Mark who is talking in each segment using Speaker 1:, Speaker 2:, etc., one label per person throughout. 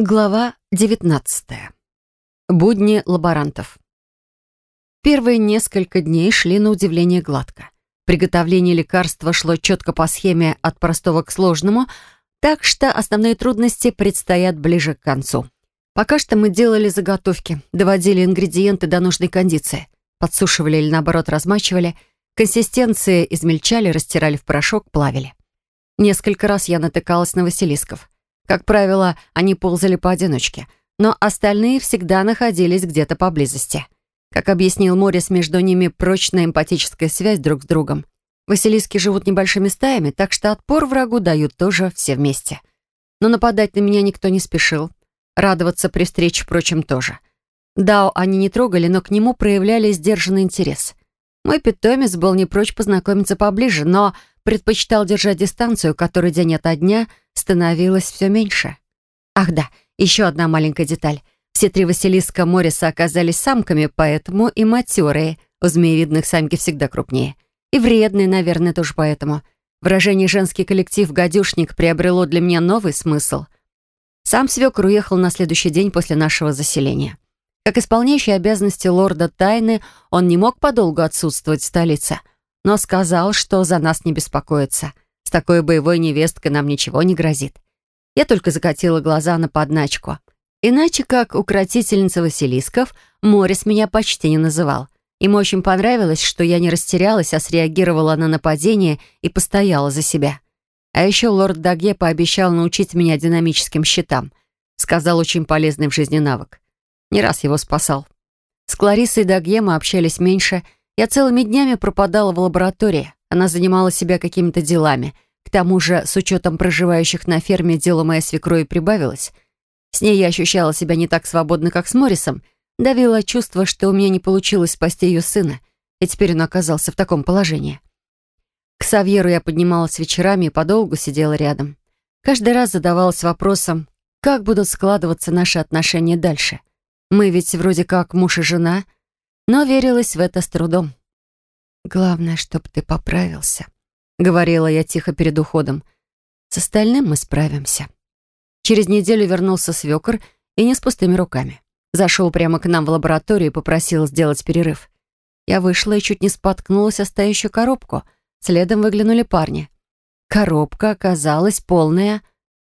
Speaker 1: Глава 19. Будни лаборантов. Первые несколько дней шли на удивление гладко. Приготовление лекарства шло четко по схеме от простого к сложному, так что основные трудности предстоят ближе к концу. Пока что мы делали заготовки, доводили ингредиенты до нужной кондиции, подсушивали или наоборот размачивали, консистенции измельчали, растирали в порошок, плавили. Несколько раз я натыкалась на василисков — как правило, они ползали поодиночке, но остальные всегда находились где-то поблизости. Как объяснил Морис, между ними прочная эмпатическая связь друг с другом. Василиски живут небольшими стаями, так что отпор врагу дают тоже все вместе. Но нападать на меня никто не спешил. Радоваться при встрече, впрочем, тоже. Дао они не трогали, но к нему проявляли сдержанный интерес. Мой питомец был не прочь познакомиться поближе, но предпочитал держать дистанцию, которой день ото дня становилось все меньше. Ах да, еще одна маленькая деталь. Все три Василиска Мориса оказались самками, поэтому и матерые. У змеевидных самки всегда крупнее. И вредные, наверное, тоже поэтому. Выражение «женский коллектив гадюшник» приобрело для меня новый смысл. Сам свекр уехал на следующий день после нашего заселения. Как исполняющий обязанности лорда тайны, он не мог подолгу отсутствовать в столице — но сказал, что за нас не беспокоится. С такой боевой невесткой нам ничего не грозит. Я только закатила глаза на подначку. Иначе, как укротительница Василисков, Морис меня почти не называл. Ему очень понравилось, что я не растерялась, а среагировала на нападение и постояла за себя. А еще лорд Даге пообещал научить меня динамическим щитам. Сказал, очень полезный в жизни навык. Не раз его спасал. С Кларисой Дагье мы общались меньше — я целыми днями пропадала в лаборатории. Она занимала себя какими-то делами. К тому же, с учетом проживающих на ферме, дело моей свекрови прибавилось. С ней я ощущала себя не так свободно, как с Моррисом. Давило чувство, что у меня не получилось спасти ее сына, и теперь он оказался в таком положении. К Савьеру я поднималась вечерами и подолгу сидела рядом. Каждый раз задавалась вопросом, как будут складываться наши отношения дальше. Мы ведь вроде как муж и жена — но верилась в это с трудом. «Главное, чтоб ты поправился», — говорила я тихо перед уходом. «С остальным мы справимся». Через неделю вернулся свекор и не с пустыми руками. Зашел прямо к нам в лабораторию и попросил сделать перерыв. Я вышла и чуть не споткнулась о стоящую коробку. Следом выглянули парни. Коробка оказалась полная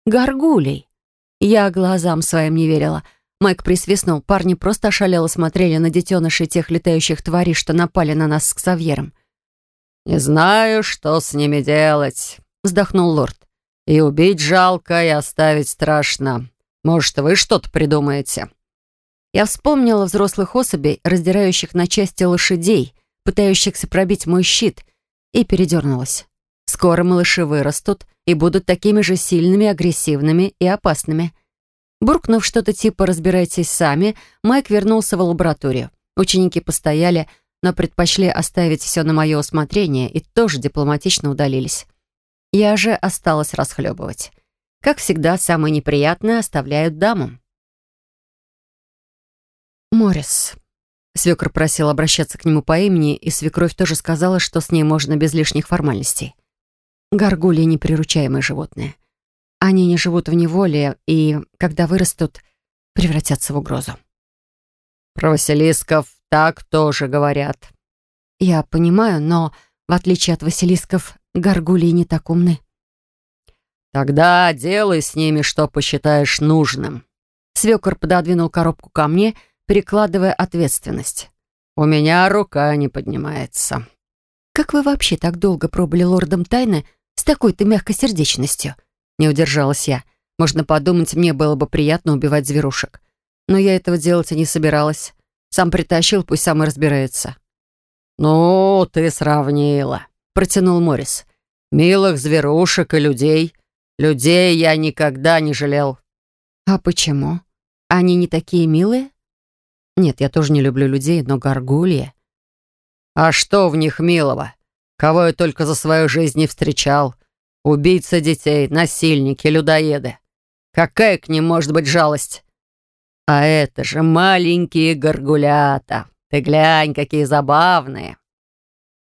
Speaker 1: горгулей. Я глазам своим не верила — Майк присвистнул. Парни просто ошалело смотрели на детенышей тех летающих тварей, что напали на нас с Ксавьером.
Speaker 2: «Не знаю, что с ними делать», — вздохнул лорд. «И убить жалко, и оставить страшно. Может, вы что-то придумаете?»
Speaker 1: Я вспомнила взрослых особей, раздирающих на части лошадей, пытающихся пробить мой щит, и передернулась. Скоро малыши вырастут и будут такими же сильными, агрессивными и опасными — Буркнув что-то типа «разбирайтесь сами», Майк вернулся в лабораторию. Ученики постояли, но предпочли оставить все на мое усмотрение и тоже дипломатично удалились. Я же осталась расхлебывать. Как всегда, самое неприятное оставляют дамам. «Моррис». Свекр просил обращаться к нему по имени, и свекровь тоже сказала, что с ней можно без лишних формальностей. Горгульи — неприручаемые животные. Они не живут в неволе и, когда вырастут, превратятся в угрозу.
Speaker 2: Про Василисков так тоже говорят.
Speaker 1: Я понимаю, но, в отличие от Василисков, горгулии не так умны.
Speaker 2: Тогда делай с ними, что посчитаешь нужным.
Speaker 1: Свекор пододвинул коробку ко мне, перекладывая ответственность.
Speaker 2: У меня рука не поднимается.
Speaker 1: Как вы вообще так долго пробыли лордом тайны с такой-то мягкосердечностью? Не удержалась я. Можно подумать, мне было бы приятно убивать зверушек. Но я этого делать и не собиралась. Сам притащил, пусть сам и разбирается.
Speaker 2: «Ну, ты сравнила», — протянул Морис. «Милых зверушек и людей. Людей я никогда не жалел».
Speaker 1: «А почему? Они не такие милые?» «Нет, я тоже не люблю людей, но горгульи...»
Speaker 2: «А что в них милого? Кого я только за свою жизнь не встречал. Убийца детей, насильники, людоеды. Какая к ним может быть жалость? А это же маленькие горгулята. Ты глянь, какие забавные.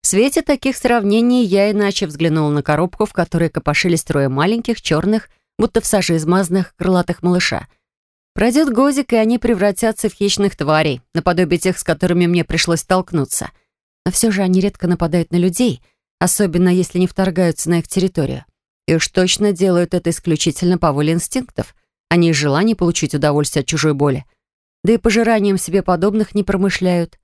Speaker 1: В свете таких сравнений я иначе взглянула на коробку, в которой копошились трое маленьких, черных, будто в саже измазанных крылатых малыша. Пройдет годик, и они превратятся в хищных тварей, наподобие тех, с которыми мне пришлось столкнуться. Но все же они редко нападают на людей, особенно если не вторгаются на их территорию. И уж точно делают это исключительно по воле инстинктов, а не из желания получить удовольствие от чужой боли. Да и пожиранием себе подобных не промышляют.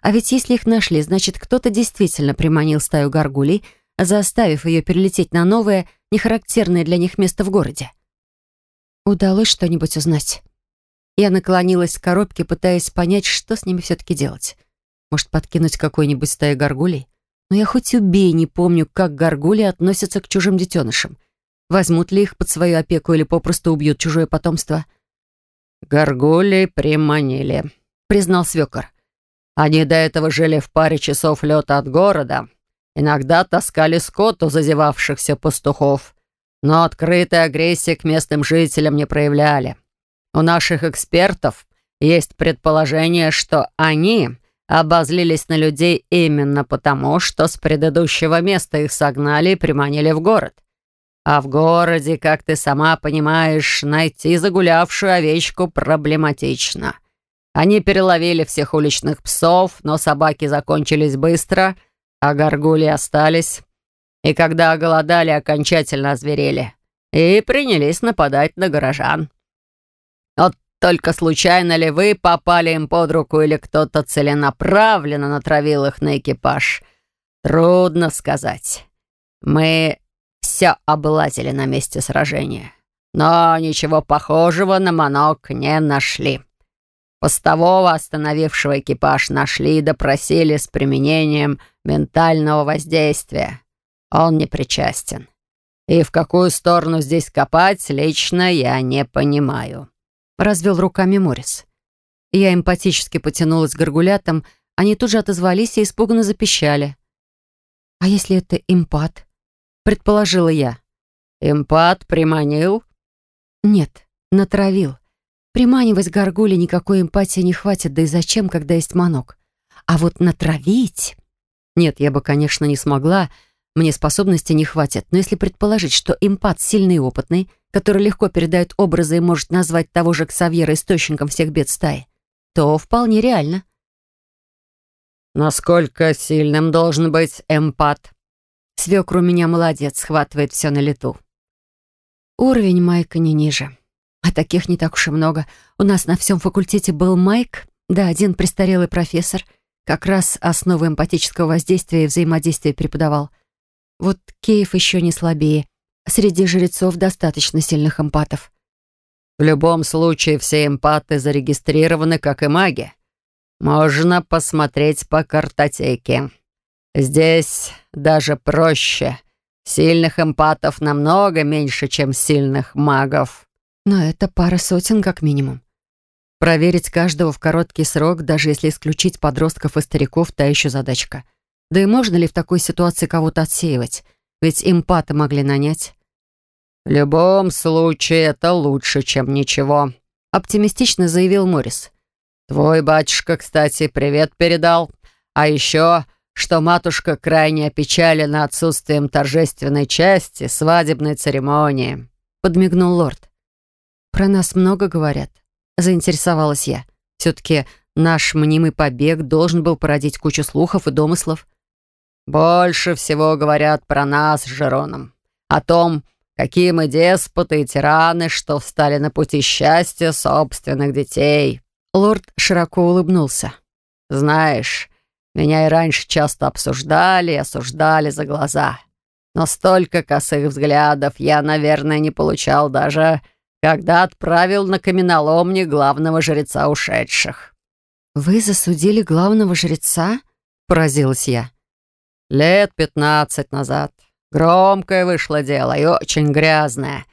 Speaker 1: А ведь если их нашли, значит, кто-то действительно приманил стаю горгулей, заставив ее перелететь на новое, нехарактерное для них место в городе. Удалось что-нибудь узнать? Я наклонилась к коробке, пытаясь понять, что с ними все-таки делать. Может, подкинуть какой-нибудь стаи горгулей? Но я хоть убей не помню, как горгули относятся к чужим детенышам. Возьмут ли их под свою опеку или попросту убьют чужое потомство?
Speaker 2: «Горгули приманили», — признал свекор. «Они до этого жили в паре часов лета от города. Иногда таскали скот у зазевавшихся пастухов но открытой агрессии к местным жителям не проявляли. У наших экспертов есть предположение, что они обозлились на людей именно потому, что с предыдущего места их согнали и приманили в город. А в городе, как ты сама понимаешь, найти загулявшую овечку проблематично. Они переловили всех уличных псов, но собаки закончились быстро, а горгули остались и когда оголодали, окончательно озверели и принялись нападать на горожан. Только случайно ли вы попали им под руку или кто-то целенаправленно натравил их на экипаж? Трудно сказать. Мы все облазили на месте сражения, но ничего похожего на манок не нашли. Постового, остановившего экипаж, нашли и допросили с применением ментального воздействия. Он не причастен. И в какую сторону здесь копать, лично я не понимаю.
Speaker 1: Развел руками Морис. Я эмпатически потянулась к горгулятам, они тут же отозвались и испуганно запищали. «А если это импат?» — предположила я.
Speaker 2: «Импат приманил?»
Speaker 1: «Нет, натравил. Приманивать горгули никакой эмпатии не хватит, да и зачем, когда есть манок? А вот натравить...» Нет, я бы, конечно, не смогла, — мне способности не хватит, но если предположить, что импат сильный и опытный, который легко передает образы и может назвать того же Ксавьера источником всех бед стаи, то вполне реально.
Speaker 2: «Насколько сильным должен быть эмпат?»
Speaker 1: Свекр у меня молодец, схватывает все на лету. Уровень Майка не ниже. А таких не так уж и много. У нас на всем факультете был Майк, да, один престарелый профессор, как раз основы эмпатического воздействия и взаимодействия преподавал — вот Кейв еще не слабее. Среди жрецов достаточно сильных эмпатов.
Speaker 2: В любом случае все эмпаты зарегистрированы, как и маги. Можно посмотреть по картотеке. Здесь даже проще. Сильных эмпатов намного меньше, чем сильных магов.
Speaker 1: Но это пара сотен как минимум. Проверить каждого в короткий срок, даже если исключить подростков и стариков, та еще задачка. Да и можно ли в такой ситуации кого-то отсеивать? Ведь импата могли нанять.
Speaker 2: «В любом случае, это лучше, чем ничего», — оптимистично заявил Морис. «Твой батюшка, кстати, привет передал. А еще, что матушка крайне опечалена отсутствием торжественной части свадебной церемонии», — подмигнул лорд.
Speaker 1: «Про нас много говорят», — заинтересовалась я. «Все-таки наш мнимый побег должен был породить кучу слухов и домыслов».
Speaker 2: Больше всего говорят про нас с Жероном. О том, какие мы деспоты и тираны, что встали на пути счастья собственных детей».
Speaker 1: Лорд широко улыбнулся.
Speaker 2: «Знаешь, меня и раньше часто обсуждали и осуждали за глаза. Но столько косых взглядов я, наверное, не получал даже, когда отправил на каменоломни главного жреца ушедших».
Speaker 1: «Вы засудили главного жреца?» — поразилась я.
Speaker 2: Лет пятнадцать назад. Громкое вышло дело и очень грязное,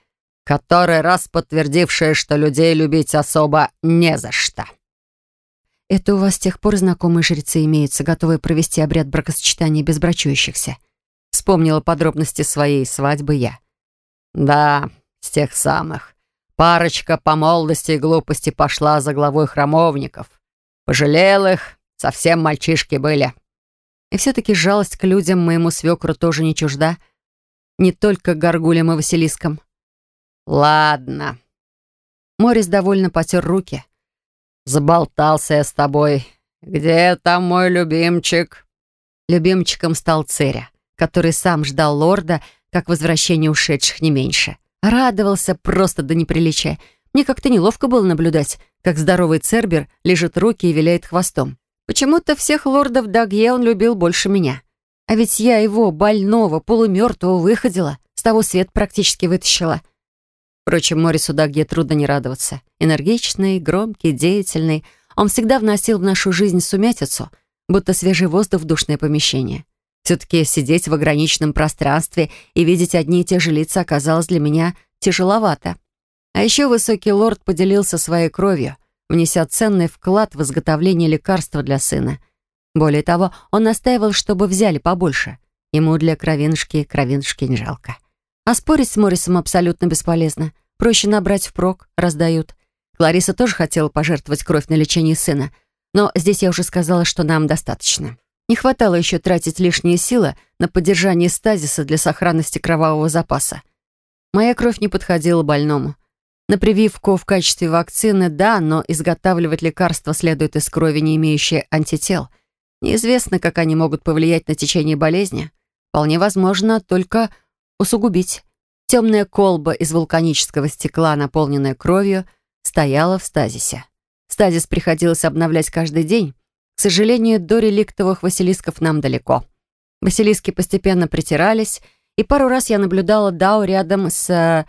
Speaker 2: который раз подтвердившее, что людей любить особо не за что.
Speaker 1: Это у вас с тех пор знакомые жрецы имеются, готовые провести обряд бракосочетания без брачующихся? Вспомнила подробности своей свадьбы я.
Speaker 2: Да, с тех самых. Парочка по молодости и глупости пошла за главой храмовников. Пожалел их, совсем мальчишки были.
Speaker 1: И все-таки жалость к людям моему свекру тоже не чужда. Не только к горгулям и василискам.
Speaker 2: «Ладно»,
Speaker 1: Морис довольно потер руки.
Speaker 2: «Заболтался я с тобой. Где там мой любимчик?»
Speaker 1: Любимчиком стал Церя, который сам ждал лорда, как возвращение ушедших не меньше. Радовался просто до неприличия. Мне как-то неловко было наблюдать, как здоровый Цербер лежит руки и виляет хвостом. Почему-то всех лордов Дагье он любил больше меня. А ведь я его, больного, полумертвого, выходила, с того свет практически вытащила. Впрочем, Морису Дагье трудно не радоваться. Энергичный, громкий, деятельный. Он всегда вносил в нашу жизнь сумятицу — будто свежий воздух в душное помещение. Все-таки сидеть в ограниченном пространстве и видеть одни и те же лица оказалось для меня тяжеловато. А еще высокий лорд поделился своей кровью, внеся ценный вклад в изготовление лекарства для сына. Более того, он настаивал, чтобы взяли побольше. Ему для кровинушки кровинушки не жалко. А спорить с Моррисом абсолютно бесполезно. Проще набрать впрок, раздают. Клариса тоже хотела пожертвовать кровь на лечение сына — но здесь я уже сказала, что нам достаточно. Не хватало еще тратить лишние силы на поддержание стазиса для сохранности кровавого запаса. Моя кровь не подходила больному. На прививку в качестве вакцины – да, но изготавливать лекарства следует из крови, не имеющей антител. Неизвестно, как они могут повлиять на течение болезни. Вполне возможно, только усугубить. Темная колба из вулканического стекла, наполненная кровью, стояла в стазисе. Стазис приходилось обновлять каждый день. К сожалению, до реликтовых василисков нам далеко. Василиски постепенно притирались, и пару раз я наблюдала Дао рядом с...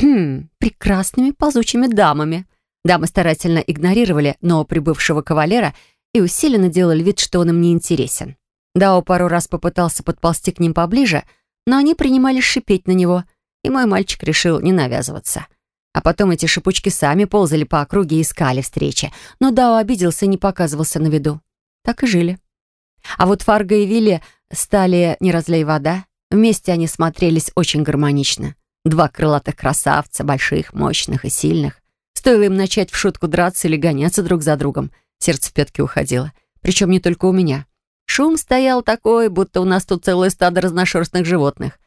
Speaker 1: Хм, прекрасными ползучими дамами. Дамы старательно игнорировали новоприбывшего кавалера и усиленно делали вид, что он им не интересен. Дао пару раз попытался подползти к ним поближе, но они принимали шипеть на него, и мой мальчик решил не навязываться. А потом эти шипучки сами ползали по округе и искали встречи. Но Дао обиделся и не показывался на виду. Так и жили. А вот Фарго и Вилли стали «не разлей вода». Вместе они смотрелись очень гармонично. Два крылатых красавца, больших, мощных и сильных. Стоило им начать в шутку драться или гоняться друг за другом. Сердце в пятки уходило. Причем не только у меня. Шум стоял такой, будто у нас тут целое стадо разношерстных животных.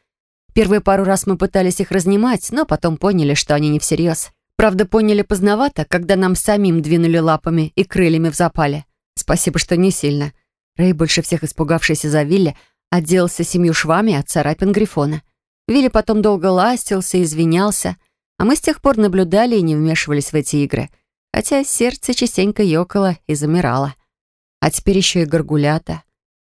Speaker 1: Первые пару раз мы пытались их разнимать, но потом поняли, что они не всерьез. Правда, поняли поздновато, когда нам самим двинули лапами и крыльями в запале. Спасибо, что не сильно. Рэй, больше всех испугавшийся за Вилли, отделался семью швами от царапин Грифона. Вилли потом долго ластился извинялся, а мы с тех пор наблюдали и не вмешивались в эти игры, хотя сердце частенько ёкало и замирало. А теперь еще и горгулята.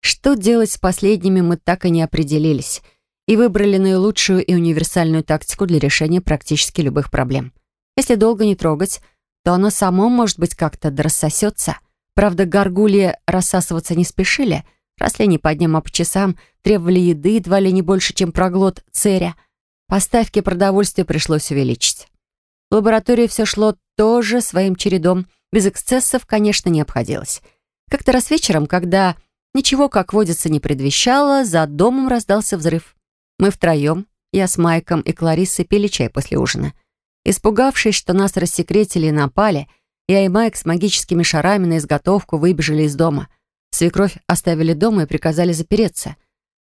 Speaker 1: Что делать с последними, мы так и не определились — и выбрали наилучшую и универсальную тактику для решения практически любых проблем. Если долго не трогать, то оно само, может быть, как-то дорассосется. Правда, горгульи рассасываться не спешили, росли не по дням, а по часам, требовали еды едва ли не больше, чем проглот церя. Поставки продовольствия пришлось увеличить. В лаборатории все шло тоже своим чередом, без эксцессов, конечно, не обходилось. Как-то раз вечером, когда ничего, как водится, не предвещало, за домом раздался взрыв. Мы втроем, я с Майком и Клариссой пили чай после ужина. Испугавшись, что нас рассекретили и напали, я и Майк с магическими шарами на изготовку выбежали из дома. Свекровь оставили дома и приказали запереться.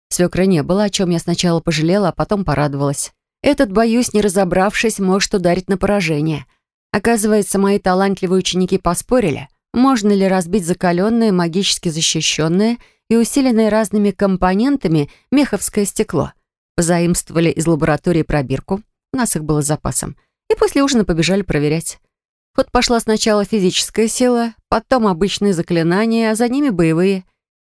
Speaker 1: Свекры не было, о чем я сначала пожалела, а потом порадовалась. Этот, боюсь, не разобравшись, может ударить на поражение. Оказывается, мои талантливые ученики поспорили, можно ли разбить закаленное, магически защищенное и усиленное разными компонентами меховское стекло — Позаимствовали из лаборатории пробирку, у нас их было с запасом, и после ужина побежали проверять. В ход пошла сначала физическая сила, потом обычные заклинания, а за ними боевые.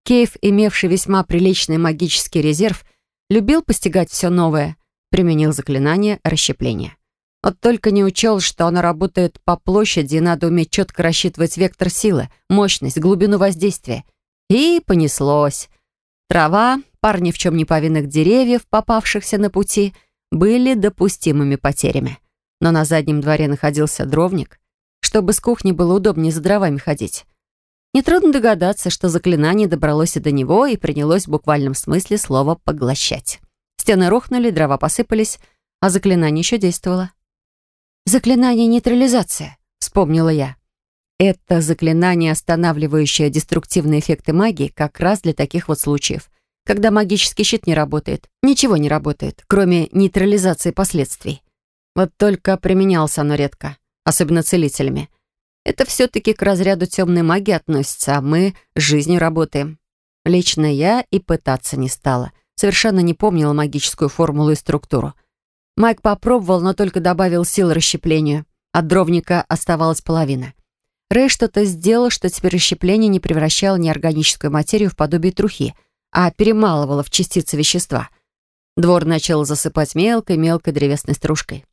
Speaker 1: Кейв, имевший весьма приличный магический резерв, любил постигать все новое, применил заклинание расщепления. Вот только не учел, что оно работает по площади, и надо уметь четко рассчитывать вектор силы, мощность, глубину воздействия. И понеслось. Трава, парни в чем не повинных деревьев, попавшихся на пути, были допустимыми потерями. Но на заднем дворе находился дровник, чтобы с кухни было удобнее за дровами ходить. Нетрудно догадаться, что заклинание добралось и до него и принялось в буквальном смысле слова «поглощать». Стены рухнули, дрова посыпались, а заклинание еще действовало. «Заклинание нейтрализация», — вспомнила я. Это заклинание, останавливающее деструктивные эффекты магии, как раз для таких вот случаев, когда магический щит не работает. Ничего не работает, кроме нейтрализации последствий. Вот только применялся оно редко. Особенно целителями. Это все-таки к разряду темной магии относится, а мы с жизнью работаем. Лично я и пытаться не стала. Совершенно не помнила магическую формулу и структуру. Майк попробовал, но только добавил сил расщеплению. От дровника оставалась половина. Рэй что-то сделал, что теперь расщепление не превращало неорганическую материю в подобие трухи, а перемалывало в частицы вещества. Двор начал засыпать мелкой-мелкой древесной стружкой.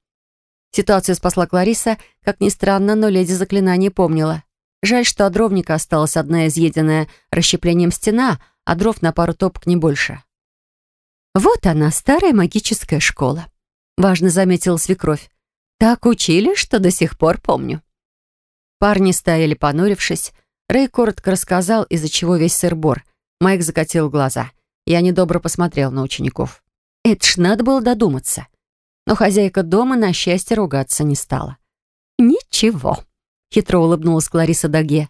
Speaker 1: Ситуацию спасла Клариса, как ни странно, но леди заклинание помнила. Жаль, что от дровника осталась одна изъеденная расщеплением стена, а дров на пару топок не больше. «Вот она, старая магическая школа», — важно заметила свекровь. «Так учили, что до сих пор помню». Парни стояли понурившись. Рэй коротко рассказал, из-за чего весь сыр-бор. Майк закатил глаза. Я недобро посмотрел на учеников. Это ж надо было додуматься. Но хозяйка дома, на счастье, ругаться не стала. «Ничего», — хитро улыбнулась Клариса Даге.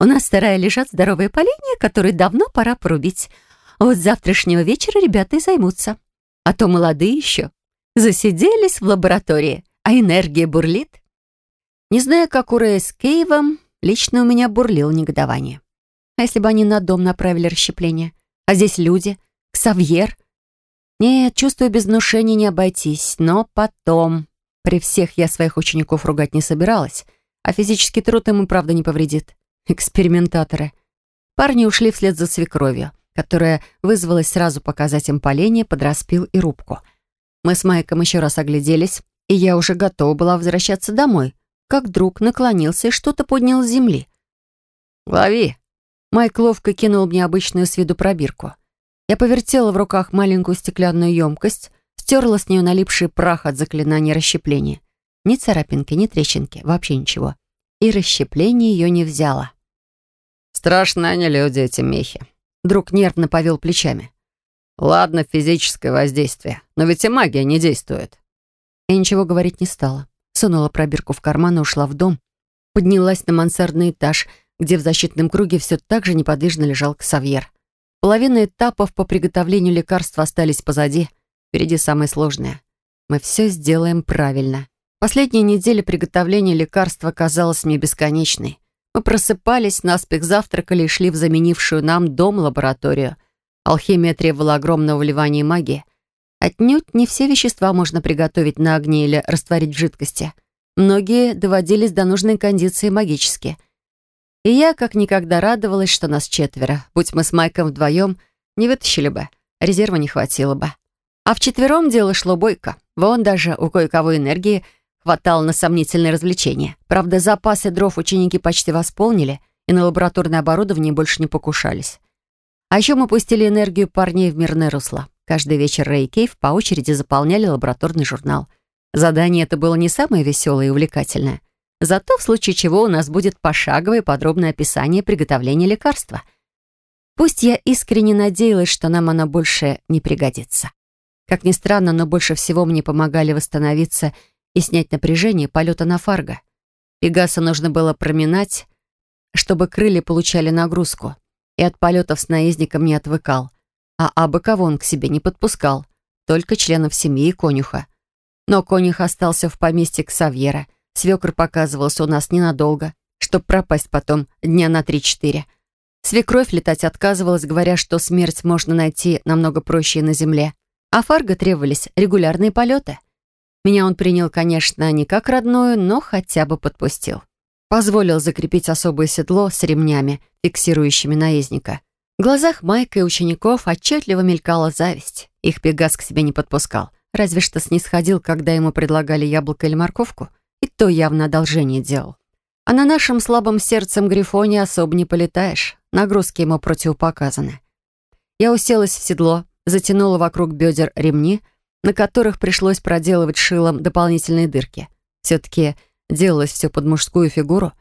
Speaker 1: «У нас старая лежат здоровые поленья, которые давно пора порубить. Вот с завтрашнего вечера ребята и займутся. А то молодые еще. Засиделись в лаборатории, а энергия бурлит. Не знаю, как у Рэя с Кейвом, лично у меня бурлило негодование. А если бы они на дом направили расщепление? А здесь люди, Ксавьер. Нет, чувствую, без внушения не обойтись, но потом. При всех я своих учеников ругать не собиралась, а физический труд и правда не повредит. Экспериментаторы. Парни ушли вслед за свекровью, которая вызвалась сразу показать им поленье под распил и рубку. Мы с Майком еще раз огляделись, и я уже готова была возвращаться домой, как друг наклонился и что-то поднял с земли.
Speaker 2: «Лови!»
Speaker 1: Майк ловко кинул мне обычную с виду пробирку. Я повертела в руках маленькую стеклянную емкость, стерла с нее налипший прах от заклинания расщепления. Ни царапинки, ни трещинки, вообще ничего. И расщепление ее не взяло.
Speaker 2: «Страшно они люди, эти мехи».
Speaker 1: Друг нервно повел плечами.
Speaker 2: «Ладно, физическое воздействие, но ведь и магия не действует».
Speaker 1: Я ничего говорить не стала сунула пробирку в карман и ушла в дом. Поднялась на мансардный этаж, где в защитном круге все так же неподвижно лежал Ксавьер. Половина этапов по приготовлению лекарства остались позади. Впереди самое сложное. Мы все сделаем правильно. Последняя неделя приготовления лекарства казалась мне бесконечной. Мы просыпались, наспех завтракали и шли в заменившую нам дом-лабораторию. Алхимия требовала огромного вливания магии — Отнюдь не все вещества можно приготовить на огне или растворить в жидкости. Многие доводились до нужной кондиции магически. И я как никогда радовалась, что нас четверо. Будь мы с Майком вдвоем, не вытащили бы, резерва не хватило бы. А вчетвером дело шло бойко. Вон даже у кое-кого энергии хватало на сомнительные развлечения. Правда, запасы дров ученики почти восполнили и на лабораторное оборудование больше не покушались. А еще мы пустили энергию парней в мирное русло. Каждый вечер Рэй и Кейв по очереди заполняли лабораторный журнал. Задание это было не самое веселое и увлекательное. Зато в случае чего у нас будет пошаговое подробное описание приготовления лекарства. Пусть я искренне надеялась, что нам оно больше не пригодится. Как ни странно, но больше всего мне помогали восстановиться и снять напряжение полета на Фарго. Пегаса нужно было проминать, чтобы крылья получали нагрузку, и от полетов с наездником не отвыкал а абы кого он к себе не подпускал, только членов семьи и конюха. Но конюх остался в поместье Ксавьера. Свекр показывался у нас ненадолго, чтоб пропасть потом дня на три-четыре. Свекровь летать отказывалась, говоря, что смерть можно найти намного проще на земле. А Фарго требовались регулярные полеты. Меня он принял, конечно, не как родную, но хотя бы подпустил. Позволил закрепить особое седло с ремнями, фиксирующими наездника. В глазах Майка и учеников отчетливо мелькала зависть. Их Пегас к себе не подпускал, разве что снисходил, когда ему предлагали яблоко или морковку, то явно одолжение делал. А на нашем слабом сердцем Грифоне особо не полетаешь, нагрузки ему противопоказаны. Я уселась в седло, затянула вокруг бедер ремни, на которых пришлось проделывать шилом дополнительные дырки. Все-таки делалось все под мужскую фигуру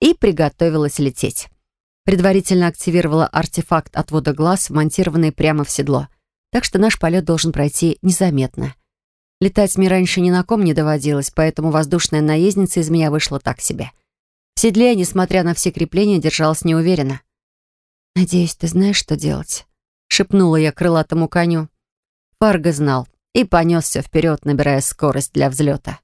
Speaker 1: и приготовилась лететь. Предварительно активировала артефакт отвода глаз, вмонтированный прямо в седло. Так что наш полет должен пройти незаметно. Летать мне раньше ни на ком не доводилось, поэтому воздушная наездница из меня вышла так себе. В седле, несмотря на все крепления, держалась неуверенно. «Надеюсь, ты знаешь, что делать?» — шепнула я крылатому коню. Фарго знал и понесся вперед, набирая скорость для взлета.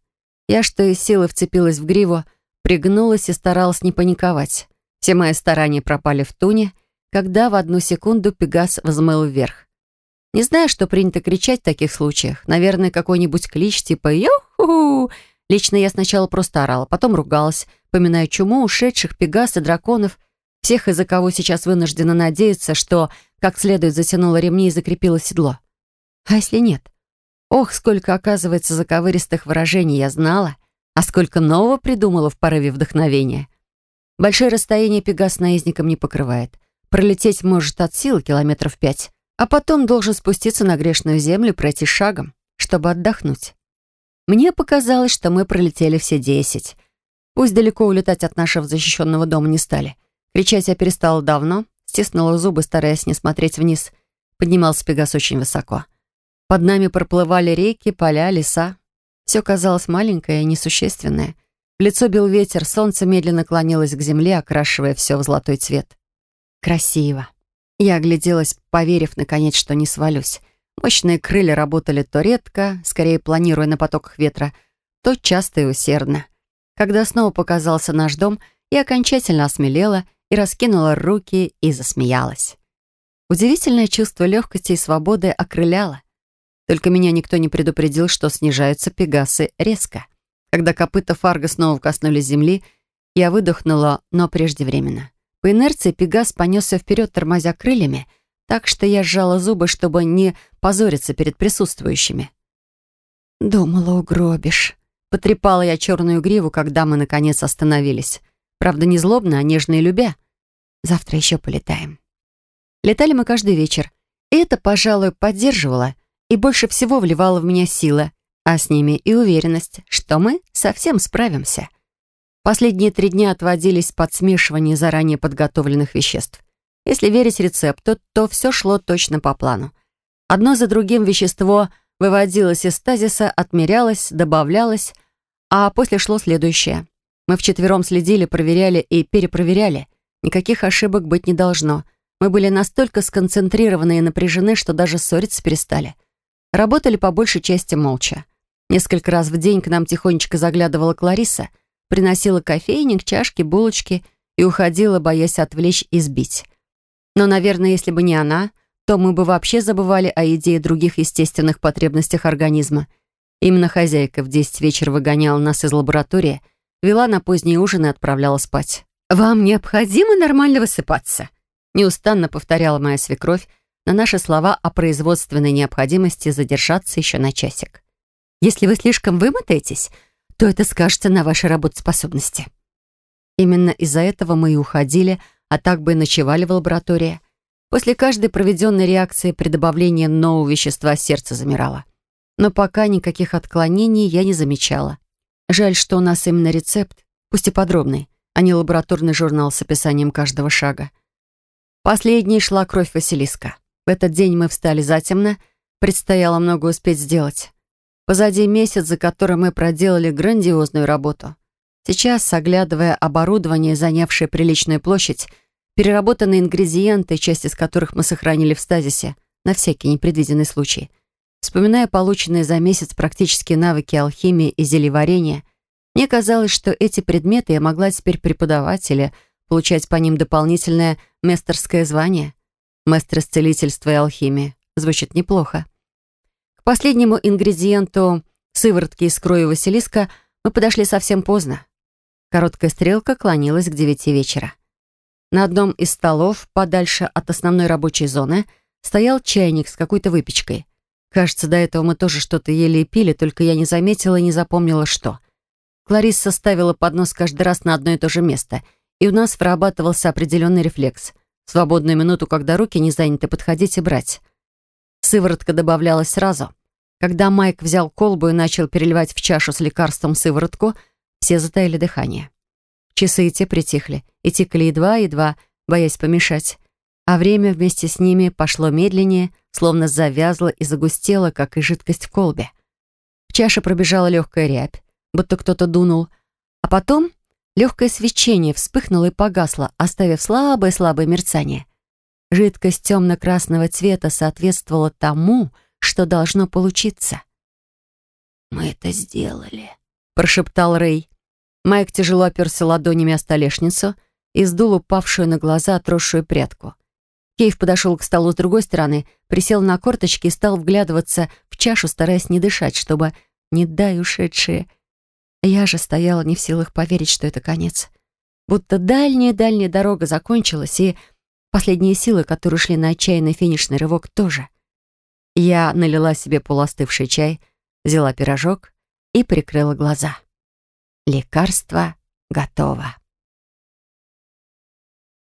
Speaker 1: Я, что из силы, вцепилась в гриву, пригнулась и старалась не паниковать. Все мои старания пропали в туне, когда в одну секунду Пегас взмыл вверх. Не знаю, что принято кричать в таких случаях. Наверное, какой-нибудь клич типа «Ю-ху-ху!». Лично я сначала просто орала, потом ругалась, поминая чуму, ушедших, пегас и драконов, всех, из-за кого сейчас вынуждена надеяться, что как следует затянула ремни и закрепила седло. А если нет? Ох, сколько, оказывается, заковыристых выражений я знала, а сколько нового придумала в порыве вдохновения. Большое расстояние Пегас наездником не покрывает. Пролететь может от силы километров пять, а потом должен спуститься на грешную землю пройти шагом, чтобы отдохнуть. Мне показалось, что мы пролетели все десять. Пусть далеко улетать от нашего защищенного дома не стали. Кричать я перестала давно, стиснула зубы, стараясь не смотреть вниз. Поднимался Пегас очень высоко. Под нами проплывали реки, поля, леса. Все казалось маленькое и несущественное. В лицо бил ветер, солнце медленно клонилось к земле, окрашивая все в золотой цвет. Красиво. Я огляделась, поверив, наконец, что не свалюсь. Мощные крылья работали то редко, скорее планируя на потоках ветра, то часто и усердно. Когда снова показался наш дом, я окончательно осмелела и раскинула руки и засмеялась. Удивительное чувство легкости и свободы окрыляло. Только меня никто не предупредил, что снижаются пегасы резко. Когда копыта фарга снова коснулись земли, я выдохнула, но преждевременно. По инерции Пегас понесся вперед, тормозя крыльями, так что я сжала зубы, чтобы не позориться перед присутствующими. «Думала, угробишь», — потрепала я черную гриву, когда мы, наконец, остановились. Правда, не злобно, а нежно и любя. Завтра еще полетаем. Летали мы каждый вечер. И это, пожалуй, поддерживало и больше всего вливало в меня сила, а с ними и уверенность, что мы совсем справимся. Последние три дня отводились под смешивание заранее подготовленных веществ. Если верить рецепту, то все шло точно по плану. Одно за другим вещество выводилось из стазиса, отмерялось, добавлялось, а после шло следующее. Мы вчетвером следили, проверяли и перепроверяли. Никаких ошибок быть не должно. Мы были настолько сконцентрированы и напряжены, что даже ссориться перестали. Работали по большей части молча. Несколько раз в день к нам тихонечко заглядывала Клариса — приносила кофейник, чашки, булочки и уходила, боясь отвлечь и сбить. Но, наверное, если бы не она, то мы бы вообще забывали о еде и других естественных потребностях организма. Именно хозяйка в 10 вечера выгоняла нас из лаборатории, вела на поздний ужин и отправляла спать. «Вам необходимо нормально высыпаться», неустанно повторяла моя свекровь на наши слова о производственной необходимости задержаться еще на часик. «Если вы слишком вымотаетесь, то это скажется на вашей работоспособности. Именно из-за этого мы и уходили, а так бы и ночевали в лаборатории. После каждой проведенной реакции при добавлении нового вещества сердце замирало. Но пока никаких отклонений я не замечала. Жаль, что у нас именно рецепт, пусть и подробный, а не лабораторный журнал с описанием каждого шага. Последней шла кровь Василиска. В этот день мы встали затемно, предстояло много успеть сделать. Позади месяц, за которым мы проделали грандиозную работу. Сейчас, оглядывая оборудование, занявшее приличную площадь, переработанные ингредиенты, часть из которых мы сохранили в стазисе, на всякий непредвиденный случай, вспоминая полученные за месяц практические навыки алхимии и зелеварения, мне казалось, что эти предметы я могла теперь преподавать или получать по ним дополнительное местерское звание. Мастер исцелительства и алхимии. Звучит неплохо. К последнему ингредиенту сыворотки из крови Василиска мы подошли совсем поздно. Короткая стрелка клонилась к девяти вечера. На одном из столов, подальше от основной рабочей зоны, стоял чайник с какой-то выпечкой. Кажется, до этого мы тоже что-то ели и пили, только я не заметила и не запомнила, что. Кларисса ставила поднос каждый раз на одно и то же место, и у нас вырабатывался определенный рефлекс. Свободную минуту, когда руки не заняты, подходить и брать. Сыворотка добавлялась сразу. Когда Майк взял колбу и начал переливать в чашу с лекарством сыворотку, все затаили дыхание. Часы и те притихли, и тикали едва-едва, боясь помешать. А время вместе с ними пошло медленнее, словно завязло и загустело, как и жидкость в колбе. В чаше пробежала легкая рябь, будто кто-то дунул. А потом легкое свечение вспыхнуло и погасло, оставив слабое-слабое мерцание. Жидкость темно-красного цвета соответствовала тому, что должно получиться.
Speaker 2: «Мы это сделали», —
Speaker 1: прошептал Рэй. Майк тяжело оперся ладонями о столешницу и сдул упавшую на глаза отросшую прядку. Кейв подошел к столу с другой стороны, присел на корточки и стал вглядываться в чашу, стараясь не дышать, чтобы, не дай ушедшие. Я же стояла не в силах поверить, что это конец. Будто дальняя-дальняя дорога закончилась, и последние силы, которые шли на отчаянный финишный рывок, тоже. Я налила себе полуостывший чай, взяла пирожок и прикрыла глаза. Лекарство готово.